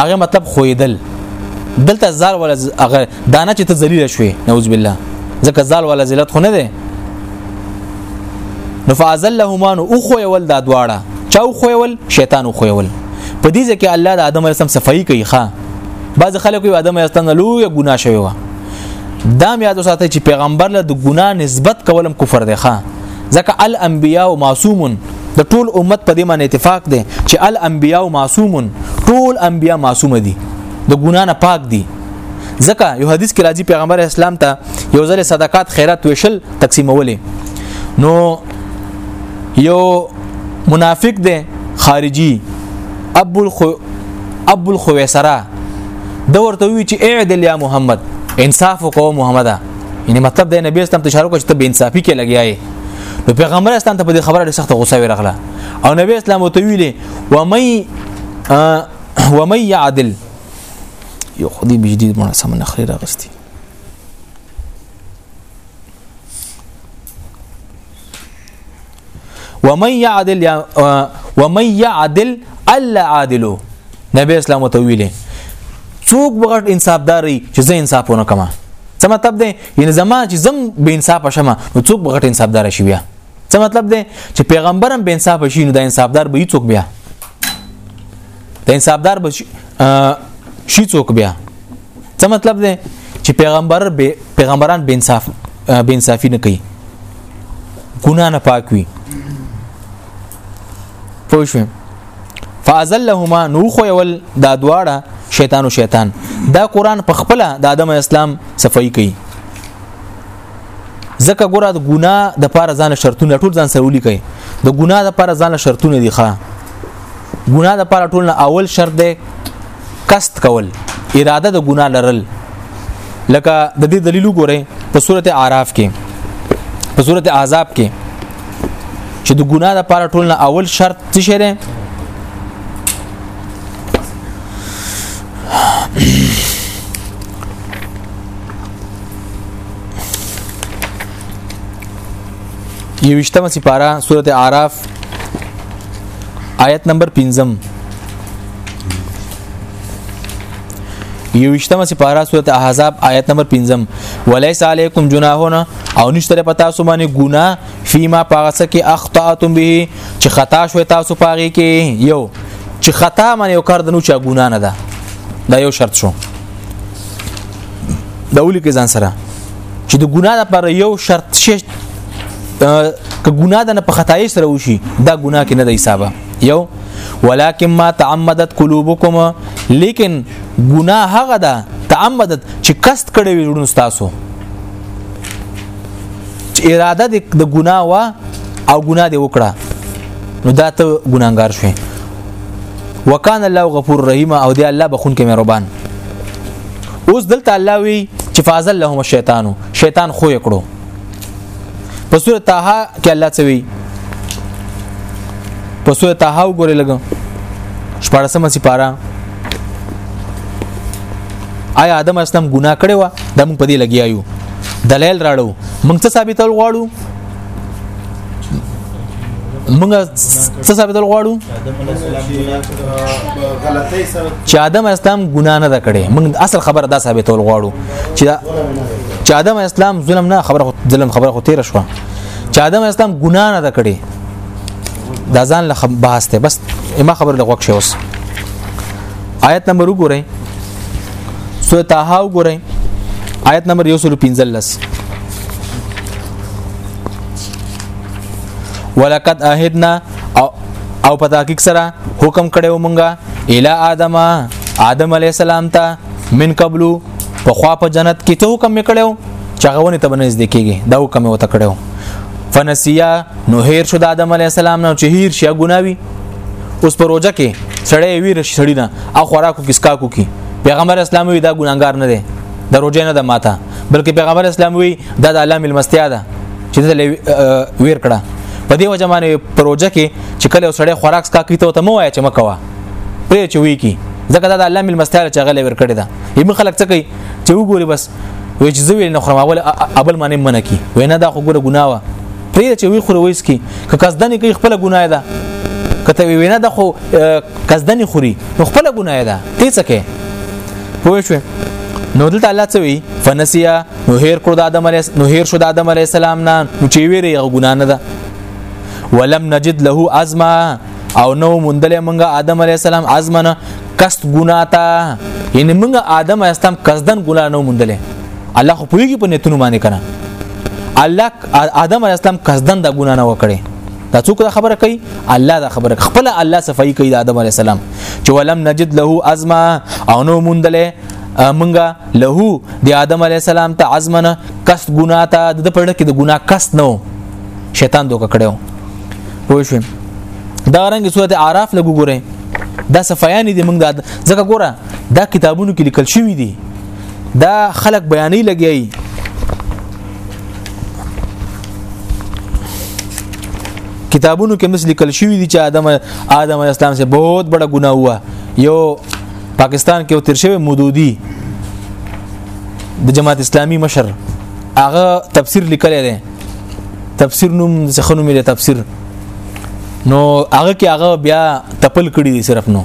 Speaker 1: هغه مطلب خویدل دلته زال ولا هغه دانه چې ته ذلیل شوې نعوذ بالله ځکه زال ولا ذلت خو نه ده نو فازلهما نو او خو ول دا دواړه چا او خو ول شیطان او خو ول په دې ځکه الله د آدم رسم صفائی کوي ښا بعض خلکو آدم رسم لوی ګناه شوی و دا مې یاد وساته چې پیغمبر له د ګناه نسبت کولم کفر دی ښا ځکه الانبیاء معصومون د ټول امت په دې باندې اتفاق دی چې الانبیاء معصومون ټول انبیاء معصوم دي د ګنا نه پاک دي ځکه یو حدیث کې راځي پیغمبر اسلام ته یو ځل صدقات خیرات ویشل تقسیمولې نو یو منافق دی خارجي ابو الخو ابو الخويسره دا ورته وی چې اعدل یا محمد انصاف وکاو محمد یعنی مطلب د نبی اسلام تشاره کو چې ته به انصافي کې لګیاي نو پیغمبر اسلام ته په دې خبره ډېر سخت غوسه ورغله او نبی اسلام ته ویلې و مې و مې يعدل یو خدي بجدي مناسبه نخري راغستي ومن يعدل يا ومن يعدل الا عادل نبی اسلام وتویله څوک بغټ انصافداري چې زه انصاف ونه کما څه مطلب دی یعنی زما چې زم به انصاف شمه نو څوک بغټ انصافدار شي بیا څه مطلب دی چې پیغمبرم به انصاف شي نو د انصافدار به څوک بیا د انصافدار به شي څوک بیا څه مطلب دی چې پیغمبر به پیغمبران بے انصاف بے انصافي نه کوي ګنا نه پاک وي پوه شو فازلهما نو خو یول دا دواړه شیطان او شیطان دا قران په خپل د آدم اسلام صفائی کوي ځکه ګوره د ګنا د پاره ځان شرطونه ټول ځان سره ولیکي د ګنا د پاره ځان شرطونه دي ښا ګنا د پاره ټول اول شرط دی قصد کول اراده د ګناه لرل لکه د دې دلیل وګورئ په سورته اعراف کې په سورته عذاب کې چې د ګناه لپاره ټول نه اول شرط څه شی دی یوشتمه سپاره سورته اعراف آیت نمبر 15 یوشتمه سپاره سورته احزاب آیت نمبر 15 ولیس علیکم جناحون او نشتره پتا سو باندې ګنا فیما پاغسه کې اخطاتم به چې خطا شو تاسو پاغي کې یو چې خطا باندې یو کار دنو چا ګنا نه ده دا یو شرط شو د اولی کې ځان سره چې د ګنا لپاره یو شرط شې که ګنا د نه په خدای سره وشي دا ګنا کې نه د حسابه یو ولکن ما تعمدت قلوبکم لیکن ګناه هغه ده تعمدت چې قصد کړی وي ورونو تاسو چې اراده د ګناه وا او ګناه دی وکړه نو دا ته ګناګار شوې وکانه الله غفور رحیم او دی الله بخون کې مهربان اوس دلته الله وی چې فازل لهم الشیطان شیطان خو یې کړو په سوره طه کې الله څه وی په سوره طه وګورئ لګ شپږمه سپاره آیا آدم اسلام ګناه کړی و د موږ په دې لګیا یو دلیل راړو موږ څه ثابتول غواړو موږ څه ثابتول غواړو چې آدم اسلام ګناه نه کړې موږ اصل خبره دا ثابتول غواړو چې چې آدم اسلام ظلم نه خبره ظلم خبره خو تیر شو چې آدم اسلام ګناه نه کړې دا ځان له بحث ته بس ما خبر له وښه اوس آیت نمبر وګورئ سورۃ طه وګورئ آیت نمبر 115 ولقد اهدنا او او په تحقیق سره حکم کړو مونږه اله ادم ادم علی السلام ته من قبلو په خوا په جنت کې ته حکم میکړو چاغونه ته بنځ دکېږي دا حکم وته کړو فنسیا نو هیر شو د ادم علی السلام نو چې هیر شیا ګناوي اوس په روزه کې سړی ویر سړی نه او خوراکو کې سکاکو کې پیغمبر اسلام وی دا ګناګار نه دی د روزه نه د ماته بلکې پیغمبر اسلام وی دا د الله ملمستیا ده چې د ویر کړه په دې وجه باندې پروژه کې چې کله سړی خوراک سکا کوي ته مو وای چې مکوا پرې چې وی کی ځکه دا د الله ملمستیا چې غلې ور کړی دا یمه خلک څه کوي چې وګوري بس وې چې زوی نه خرم اول ابل معنی منه کی وینا دا خو ګوره ګناوه پرې چې وی خوري وېس کی که قصدنه کوي خپل ګناه ده کته وینا د خو قصدنه خوري خپل ګناه ده تی څه کوي پوه شو نو دلته الله څه وی فنسیا نو هیر کړ د آدم علی نو هیر شو د آدم علی السلام نه نو چې ویری هغه ګنا نه ده ولم نجد له ازما او نو مندل منګه آدم علی السلام ازمنه کست ګنا تا یعنی منګه آدم استم قصدن ګنا نو مندل الله خو پویږي په نیتونو باندې کنه الله آدم علی السلام قصدن دا ګنا نه وکړي دا څوک دا خبره کوي الله دا خبره خپل الله صفائی کوي د آدم علی السلام چې ولم نجد له ازما او نو مونډله منګه له د آدم علی السلام ته عزمنه کست ګنا ته د پړه کې د ګنا کست نو شیطان دوک کړو پوه شو دا رنګ صورت اعراف لګو ګوره دا صفایان دي موږ دا ځکه ګوره دا کتابونو کې لیکل شوی دي دا خلک بیانې لګیایي کتابونو کې مثلی کل شوی دي چې آدم آدم اسلام سے بہت بڑا گناہ ہوا یو پاکستان کې تیر شوی مودودی د جماعت اسلامی مشر هغه تفسیر لیکل دی تفسیر نوم څخه نوم دی تفسیر نو هغه کې هغه بیا تپل کړی دی صرف نو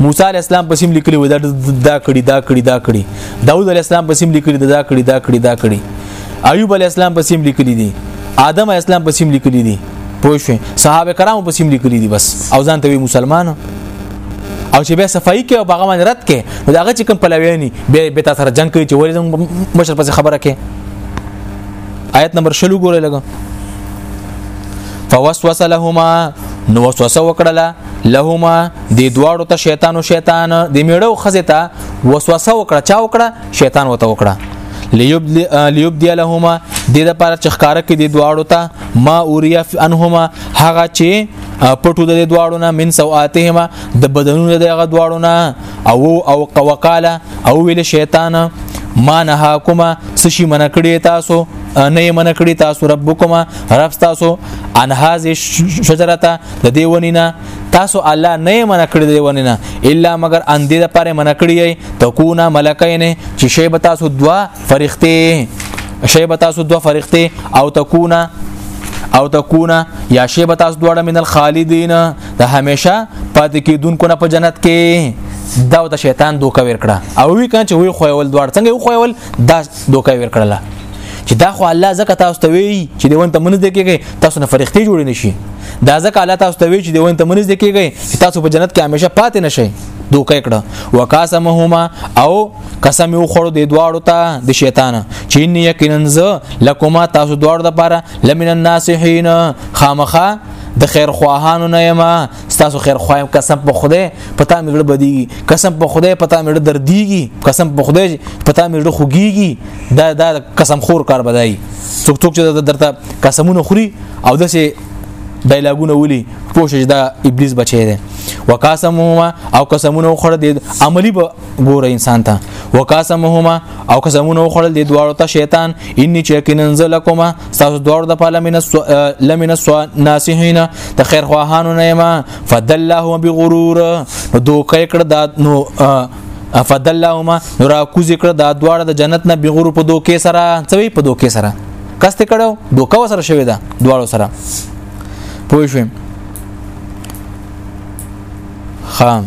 Speaker 1: موسی علی السلام په سیم لیکلی و دا دا کړي دا کړي دا کړي داوود علی السلام په سیم لیکلی دا کړي دا کړي دا کړي ایوب علی السلام په سیم لیکلی دي آدم علی السلام په سیم لیکلی دي پوه شو صحابه کرام په سیم لیکلی دي بس او ځان ته مسلمان او چې به صفائی کې او باغ باندې رد کې دا هغه چې کوم پلویانی به به تاسو سره جنگ کوي چې ولې مشر پس خبره کې آیت نمبر شلو ګوره لګا فوسوس لهما نو وسوسه وکړه لهما دی دواړو ته شیطان او شیطان د میړو خزه ته وسوسه وکړه چا وکړه شیطان وته وکړه لیبدی لهما د د پر چخکاره کې د دواړو ته ما اوریا انهما هغه چې پټو د دواړو نه من سواتهما د بدنونو د هغه دواړو نه او او وقاله او ویل شیطان ما نهاکما سشي من کړی تاسو نه من کړی تاسو ربکما رب تاسو ان هاذ شجرته د دیونینا تاسو الله نه منع کړی دی ونه نه الا مگر اندې د پاره منع کړی یي تکونا ملکین چې شی به تاسو دوا فرښتې شی به تاسو دوا فرښتې او تکونا او تکونا یا شی به تاسو دواړه من الخالدین د همیشه پاتې کیدونکو نه په جنت کې دا د شیطان دوکه ور کړه او وی کان چې وی خوول دوړ څنګه وی خوول دا دوکه ور کړله چې دا خو الله زکه تاسو ته وی چې دیوان ته منځ کېږي تاسو نه فرښتې جوړ نه شي دا زکه الله تاسو ته وی چې دیوان ته منځ کېږي چې تاسو په جنت کې همیشه پاتې نشئ دوکه کړه وقاسمهما او قسم یو خړو د دواړو ته د شیطان چې ان یقینا ز لکما تاسو دواړو لپاره لمن الناسحین خامخه د خیر خواهانو نه یما ستاسو خیر خوایم قسم په خدای پتا مې ډېر بدیږي قسم په خدای پتا مې ډېر دردیږي قسم په خدای پتا مې ډېر خوګیږي دا دا قسم خور کار بدای څوک څوک چې درته قسمونه خوري او دسه ډایلاګونه ولي پوښښ دا ابلیس بچی دی وقاسمهما او قسمونه خور دي عملی به ګوره انسان ته وقاسمهما او قسمونه خور دي دواړو ته شیطان انی چې کینن زلکما تاسو دوړ د پاله من سو لمن سو ناسحین د خیر خواهانو نه ما فدلهم بغرور نو دوکې کړ دا نو فدلهما نو را کوزې کړ دا دوړ د جنت نه بغرور په دوکې سره څوي په دوکې سره کست کړو دوکا سره شوی دا دوړ سره پوه شوم خام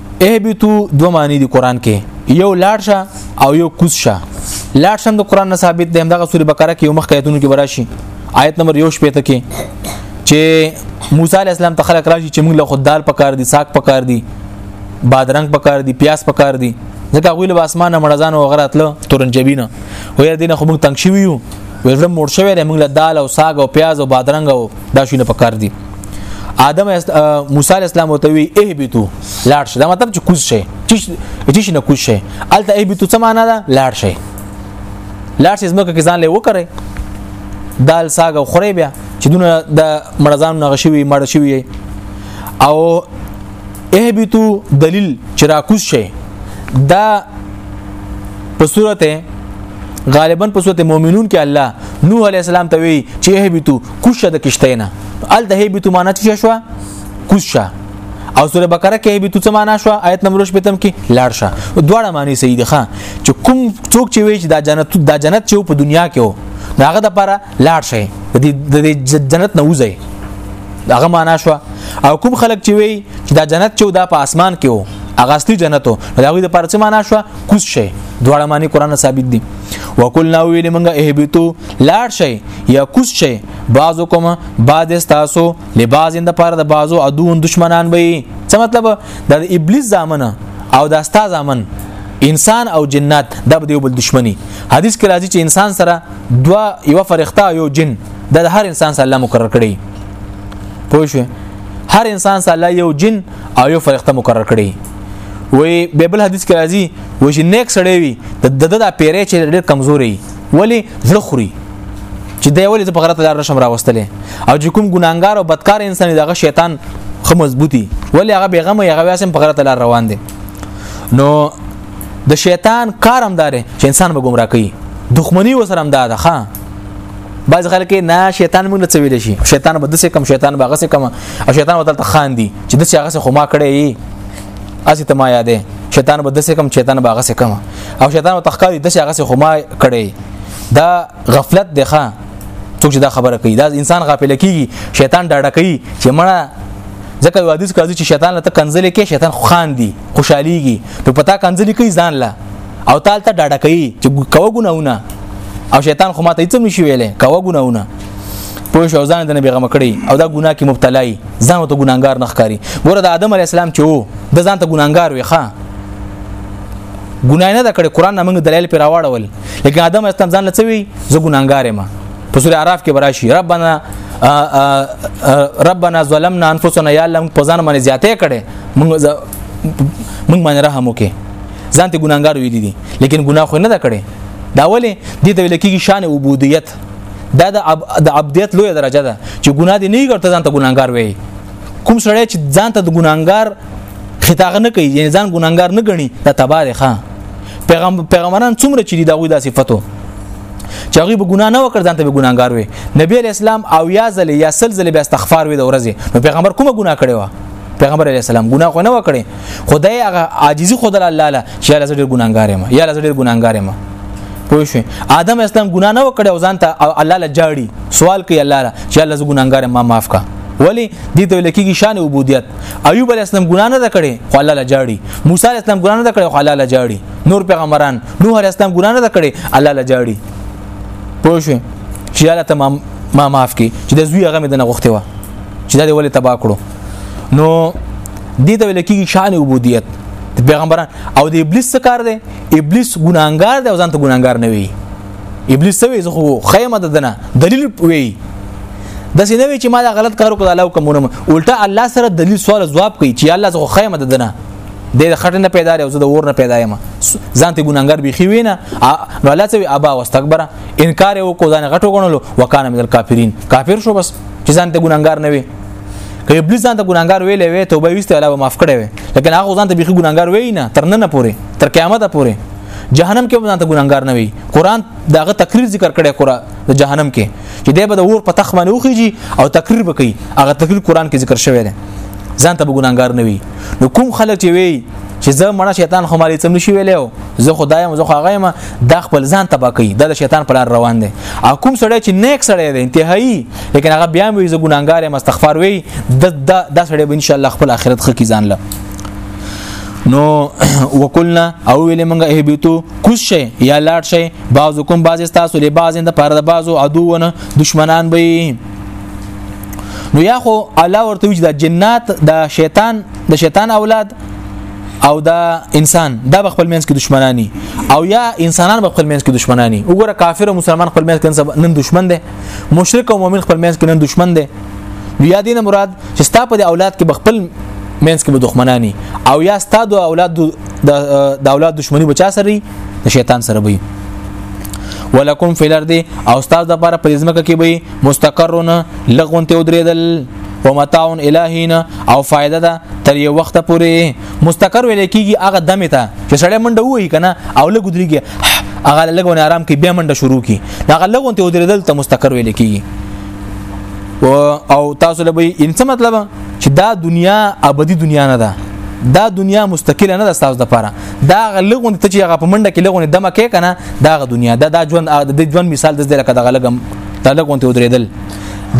Speaker 1: اهبتو دو معنی دی قران کې یو لاړ شه او یو کوز شه لاړ شم د قران نه ثابت دی همدغه سوره بقره کې یو مخ کایتونو کې براشي آیت نمبر 1 شپه ته کې چې موسی علی السلام ته خلق راشي چې موږ له خدال پکار دي ساک پکار دي بادرنګ پکار دي پیاز پکار دي ځکه غویل به اسمانه مړزان او غراتله تورنجبینه وې دینه خو موږ تنگ شوی یو وزړه مور شوی موږ له دال او ساګ او پیاز او بادرنګ او دا شونه پکار دي آدم موسی علی السلام ته وی اهبتو لاړ شه دا مطلب چې کوز شي چې چې نه کوز شي الته اهبتو څه معنا ده لاړ شي لاړ شي زمکه کې ځان له وکړي دال ساګ او خوري بیا چې دونه د مړزان نغشوي مړ شوی او اهبتو دلیل چې راکوز شي دا په صورت غالبا په صورت مؤمنون کې الله نوح علی السلام ته وی چې اهبتو کوشه د کشته نه ال د اهبتو معنی څه شو کوشه او سوره بقره کې به څه معنا شو آیت نمبر 15 پتم کې لاړ شه دواړه معنی صحیح دي ښا چې کوم څوک چې وی چې دا جنت دا جنت چې په دنیا کې وو داغه د لپاره لاړ شي د جنت نه وځي داغه معنا شو او کوم خلک چې وي چې دا جنت چې دا په اسمان کې وو اغاستی جنتو دا غوی د پاره څه معنا شو کوس شي دواړه معنی قران ثابت دي وکلنا ویل منګه اهبتو لاړ شي یا کوس شي بعضو کوم بعد استاسو لباز اند پاره د بعضو ادون دشمنان وي څه مطلب د ابلیس زامن او د استا زامن انسان او جنات د یو بل دشمنی حدیث کې راځي چې انسان سره دوا یو فرښتہ یو جن د هر انسان سره الله مقرر کړي پوه شو هر انسان سره یو جن او یو فرښته مقرر کړي وی به بل حدیث کې راځي و چې نیک سړی وي د د د پیرې چې ډېر کمزوري ولی زړه خوري چې دی ولی ته په غلطه لار نشم راوستلې او چې کوم ګناګار او بدکار انسان دغه شیطان خو مضبوطي ولی هغه بیغم یا هغه واسم په غلطه لار روان دي نو د شیطان کارم داره چې انسان به گمراه کوي دښمنی وسره هم ده ښه بعض خلک نه شیطان موږ له څویل شي شیطان به دسه کم شیطان به غسه کم او شیطان وتل خان دي چې دسه هغه خو ما کړی اسی ته ما یادې شیطان به دسه کم شیطان به غسه کم او شیطان وتخکاری دسه هغه خو ما کړی دا غفلت دی ښا څوک چې دا خبره کوي دا انسان غافل کیږي شیطان ډاډه کوي چې مړه ځکه یو حدیث کوي چې شیطان ته کنځلې کې شیطان خان دي خوشحاليږي نو پتا کنځلې کوي ځان لا او تال ته ډاډه کوي چې کوه ګناونه او شیطان خو ماته هیڅ نشي ویلې کوه ګناونه پوه شو ځان د نبی غم کړی او دا ګناه کې مبتلا ای ځان ته ګناګار نه ښکاری ګوره د آدم علی السلام چې وو د ځان ته ګناګار وي ښا ګناه نه دا کړی قران موږ دلایل پر راوړل لیکن آدم اسلام ځان لڅوي زه ګناګار ما په سورې عراف کې براشي ربانا ربنا ظلمنا انفسنا یا الله په ځان باندې زیاتې کړي موږ موږ باندې رحم وکړي ځان ته ګناګار ویلي دي لیکن ګناه خو نه ده کړې دا ولې دې ته ویل کېږي شان عبودیت دا د عب... د عبدیت لوی درجه ده چې ګناه دې نه ګرته ځان ته ګناګار وي کوم سړی چې ځان ته د ګناګار خطاغ نه کوي یعنی ځان ګناګار نه غني دا تبا دی ښا پیغمبر پیغمبران څومره چې دا غوي دا صفاتو چې هغه به ګناه نه وکړ ځانته به ګناګار وي نبی اسلام او یا ځل یا سل ځل به استغفار وي د ورځې نو پیغمبر کومه ګناه کړې و پیغمبر علی السلام ګناه خو نه وکړي خدای هغه عاجزي خود الله له چې الله زړه ګناګار ما یا الله زړه ګناګار ما پوه شو آدم اسلام ګنا نه وکړ او ځان ته الله له جاړي سوال کوي الله له چې الله زړه ګناګار ما معاف کا ولی دې ته لکېږي شان عبودیت ایوب علی السلام ګنا نه کړي خو الله له جاړي موسی علی السلام ګنا نه کړي خو الله له جاړي نور پیغمبران نوح علی السلام ګنا نه کړي الله له جاړي پوه شو چې الله تمام ما معاف کی چې د زوی هغه مې د نغښته و چې دا دی ولې تبا کړو نو دې ته ویل کېږي شان عبودیت د پیغمبران او د ابلیس څه کار دی ابلیس ګناګار دی او ځان ته ګناګار نه وي ابلیس څه وي زه خو خیمه ده دنه دلیل وي د سینه وی چې ما دا غلط کار وکړ الله کومونه الټا الله سره دلیل سوال جواب کوي چې الله زه خو خیمه ده دنه د خټه نه پیدا او زه د اور نه پیدا یم ځان ته ګناګار بيخي وینه نو الله څه ابا واستكبر انکار وکړو ځان غټو غنلو وکانه من الکافرین کافر شو بس چې ځان ته ګناګار نه وي که ابلیس ځان ته ګناګار ویلې وي توبه ویسته علاوه معاف کړي وي لیکن هغه ځان ته بيخي ګناګار وي نه تر نن پورې تر قیامت پورې جهنم کې ځان ته ګناګار نه وي قران داغه تقریر ذکر کړي قران د جهنم کې چې دی به د اور په تخ باندې وخیږي او تقریر وکړي هغه تقریر قران کې ذکر شوی دی ځان ته ګناګار نه وي نو کوم خلک چې وي چې زه مړه شیطان خو مالې څم نشي ویلې او زه خدایم زه خو هغه ما د خپل ځان تبا کوي د شیطان په لار روان دي او کوم سړی چې نیک سړی دی انتهایی لیکن هغه بیا وی ز ګناګار یم استغفار وی د د سړی به ان شاء الله خپل اخرت خ کی ځان له نو وکلنا او ویل منګه اهبتو کوس شي یا لاړ شي بعضکم بعض تاسو له بعض د پاره د بعضو عدوونه دشمنان به نو یا خو الله ورته وی د جنات د شیطان د شیطان اولاد او دا انسان دا به خپل منځ کې دشمنانی او یا انسانان به خپل منځ کې دشمنانی وګوره کافر او مسلمان خپل منځ کې نن دشمن دي مشرک او مؤمن خپل مینس کې نن دشمن دی بیا دینه مراد چې ستا په اولاد کې بخپل مینس کې به دښمنانی او یا ستا د اولاد د اولاد دښمنی بچا سره د شیطان سره وي ولکم فی الارض او استاد د لپاره په ځمکه کې وي مستقرون لغون ته ودرېدل ومتاع الهین او فائدہ ده تر یو وخت پورې مستقر ویل کیږي هغه دمه ته چې سړی منډه وای کنه او لګ دريږي هغه لګونه آرام کې بیا منډه شروع کی دا غلغون ته ودرېدل ته مستقر ویل کیږي او تاسو له به ان څه مطلب چې دا دنیا ابدي دنیا نه ده دا دنیا مستقله نه ده تاسو د پاره دا غلغون ته چې هغه په منډه کې لغونه دمه کې کنه دا غ دنیا دا دا ژوند د ژوند مثال د زړه کده غلغم تلغون ته ودرېدل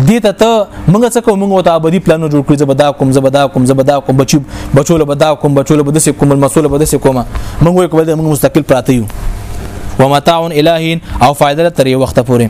Speaker 1: دې ته ته موږ څه کوو موږ ته ابدي پلان جوړ کړی زبدا کوم زبدا کوم زبدا کوم بچو بچو له بدا کوم بچو له بدسه کوم مسول بدسه کوم موږ یو کول موږ مستقل پراته یو ومتاع الهین او فائدہ تر یو وخت پورې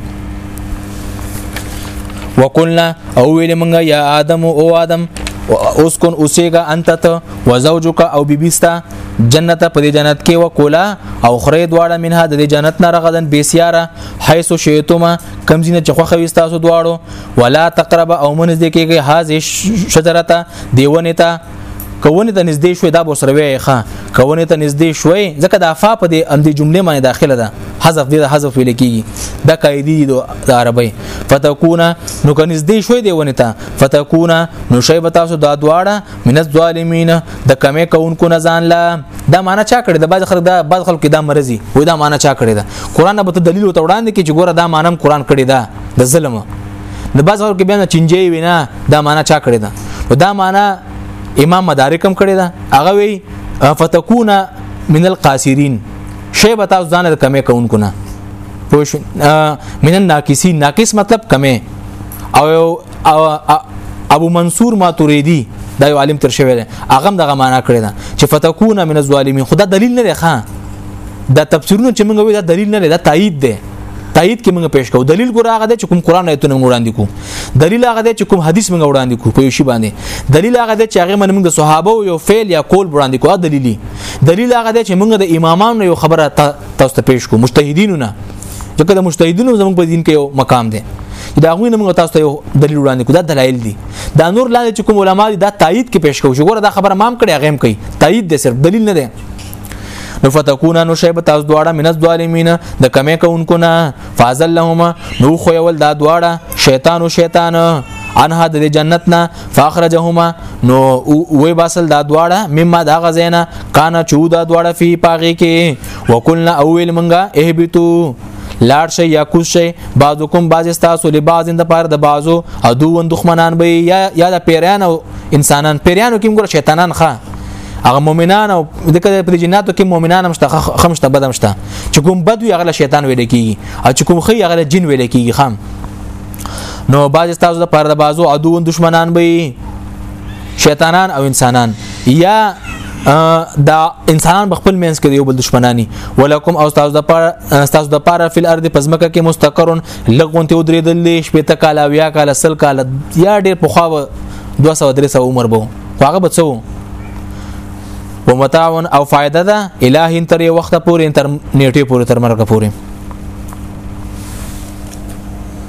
Speaker 1: وقلنا او ویل موږ یا ادم او ادم اسكن اوسېګا انت ته وزوجک او بیبیستا جنت په دې جنت کې وکولا او خرید واړه منها د دې جنت نه رغدن بیسیاره حيث شئتما کم زینه چې خوخه وي تاسو دواړو ولا تقرب او منځ دې کېږي هاذه شجرته دیونه ته کونه ته نږدې شوې دا به سره وي ښه کونه ته نږدې شوې ځکه دا فا په دې اندې جملې باندې داخله ده حذف دې حذف ویل کیږي دا قاعده دي د عربی فتكون نو که نږدې شوې دی ونه ته فتكون نو شی به تاسو دا دواړه من الظالمین د کمې کونکو نه ځان لا دا معنا چا کړی د بعض خلک دا بعض خلک دا مرزي وای دا معنا چا کړی دا قران به دلیل وته وړاندې کې چې ګوره دا معنا قران کړی دا د ظلم د بعض خلک بیا نه چنجي وینا دا معنا چا کړی دا دا معنا امام مدارکم کړی دا هغه وی فتكون من القاصرين شی به تاسو ځان د کمې کونکو نه پوښ من الناقصین ناقص مطلب کمې او ابو منصور ماتوریدی دا یو عالم تر شوی دی هغه دغه معنا کړی دا چې فتكون من الظالمین خدا دلیل نه دی ښا دا تفسیرونه چې موږ وایو دا دلیل نه دی دا تایید دی تایید کې موږ پیش کوو دلیل ګور هغه دی چې کوم قران آیتونه موږ وړاندې کوو دلیل هغه دی چې کوم حدیث موږ وړاندې کوو په یو شی باندې دلیل هغه دی چې هغه موږ د صحابه یو فعل یا قول وړاندې کوو دلیلی دلیل هغه دی چې موږ د امامانو یو خبره تاسو ته پیش کوو مجتهدینو نه ځکه د مجتهدینو زموږ په دین کې یو مقام دی دا غوی نه موږ تاسو ته یو دلیل وړاندې کو دا دلایل دي دا نور لاندې چې کوم علما دي دا تایید کې پیش کوو چې ګوره دا خبره مام کړي هغه هم کوي تایید دی صرف دلیل نه دی نو فتكون نو شیب تاسو دواړه من الظالمین د کمه کوونکو نه فازل لهما نو خو یول دا دواړه شیطان او شیطان انها د جنت نه فاخرجهما نو وی باسل دا دواړه مما دا غزینا کانا چودا دواړه فی پاغي کې وکلنا اول منګه اهبتو لاړ شي یا کوز شي بعضکم بعض تاسو له بعض د پاره د بعضو عدوون دښمنان به یا یا د پیران او انسانان پیرانو کې موږ شیطانان ښه هغه مؤمنان او د کده په جناتو کې مؤمنان هم شته خم شته بدم شته چې کوم بد وي هغه شیطان ویل کیږي او چې کوم خي هغه جن ویل کیږي خام نو بعض تاسو د پاره د بعضو عدوون دښمنان به شیطانان او انسانان یا دا انسانان په خپل منځ کې یو بل دشمنانی ولکم او تاسو د پاره تاسو د پاره فل ارض پزمکه کې مستقرون لغون ته ودرې دلې شپې ته کاله بیا کاله سل کاله یا ډېر په خو 200 درې سو عمر بو هغه بچو ومتاون او فائدہ ده الہ تر یو وخت پورې تر نیټه پورې تر مرګ پورې